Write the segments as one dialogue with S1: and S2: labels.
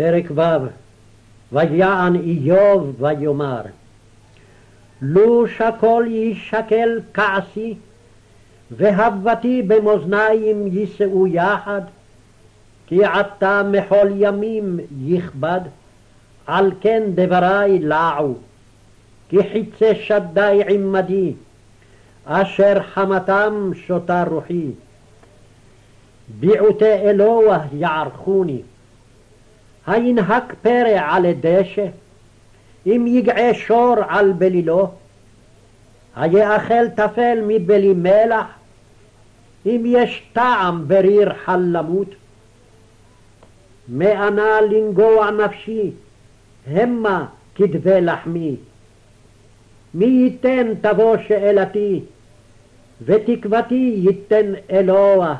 S1: פרק ו' ויען איוב ויאמר לו שקול יישקל כעסי והבתי במאזניים יישאו יחד כי עתה מחול ימים יכבד על כן דברי לעו כי חיצי שדי עמדי אשר חמתם שותה רוחי ביעוטי אלוה יערכוני הינהק פרא על הדשא אם יגעה שור על בלילו היאכל טפל מבלי מלח אם יש טעם בריר חל למות. מאנה לנגוע נפשי המה כדבי לחמי. מי ייתן תבוא שאלתי ותקוותי ייתן אלוה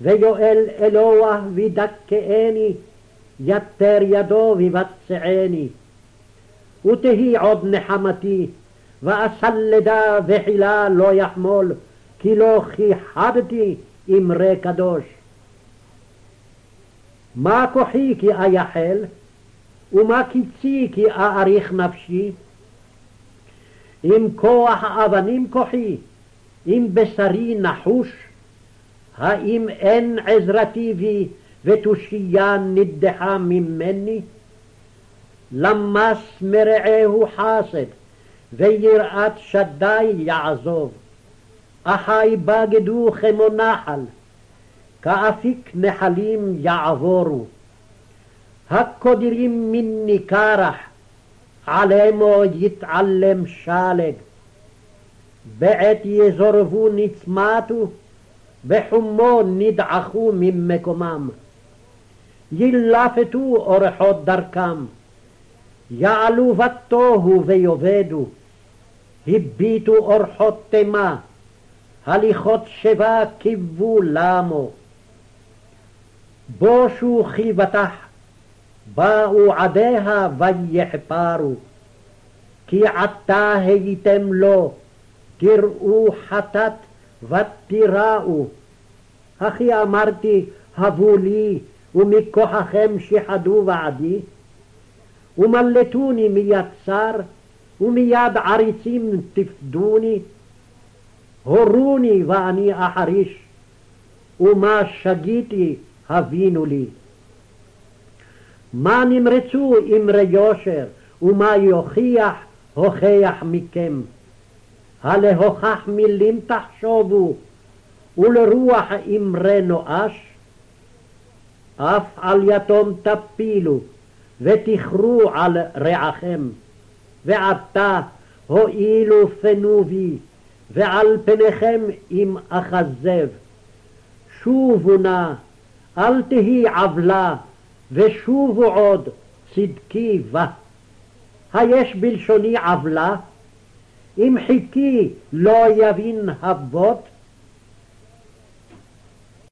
S1: ויואל אלוה וידכאני יתר ידו ויבצעני ותהי עוד נחמתי ואסלדה וחילה לא יחמול כי לא כיחדתי אמרי קדוש. מה כוחי כי אייחל ומה קצי כי אאריך נפשי? אם כוח אבנים כוחי אם בשרי נחוש האם אין עזרתי בי ותושייה נדחה ממני? למס מרעהו חסד, ויראת שדי יעזוב. אחי בגדו כמו נחל, כאפיק נחלים יעבורו. הקודרים מני קרח, עלמו יתעלם שלג. בעת יזורבו נצמתו, בחומו נדעכו ממקומם. ילפתו אורחות דרכם, יעלו בתוהו ויאבדו, הביטו אורחות תימה, הליכות שיבה קיוו למו. בושו חיבתך, באו עדיה ויחפרו, כי עתה הייתם לו, תראו חטאת ותיראו. הכי אמרתי, הבו לי, ומכוחכם שיחדו בעדי, ומלטוני מיד צר, ומיד עריצים תפדוני, הורוני ואני אחריש, ומה שגיתי הבינו לי. מה נמרצו אמרי יושר, ומה יוכיח הוכיח מכם. הלהוכח מילים תחשובו, ולרוח אמרי נואש, אף על יתום תפילו, ותכרו על רעכם. ועתה הואילו פנו בי, ועל פניכם אם אכזב. שובו נא, אל תהי עוולה, ושובו עוד, צדקי בה. היש בלשוני עוולה? אם חיכי לא יבין אבות,